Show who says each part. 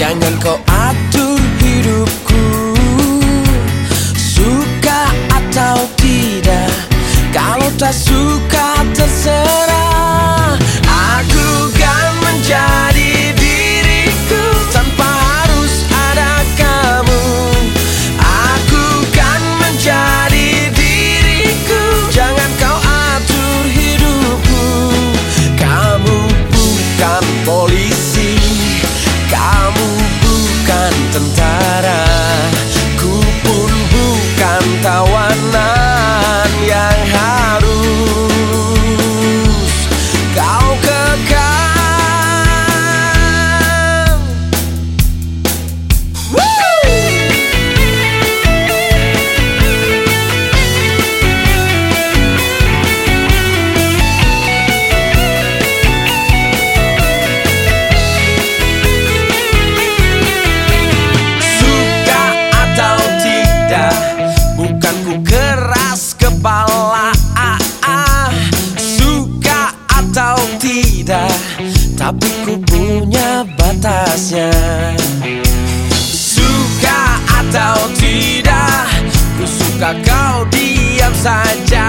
Speaker 1: Jangan kau atur hidupku. Suka atau tidak Kalau tak suka terserah. Aku kan menjadi diriku Tanpa harus ada kamu. Aku kan menjadi diriku. Jangan kau atur hidupku. Kamu bukan polisi Tapi ku punya batasnya. Suka atau tidak Ku suka kau diam saja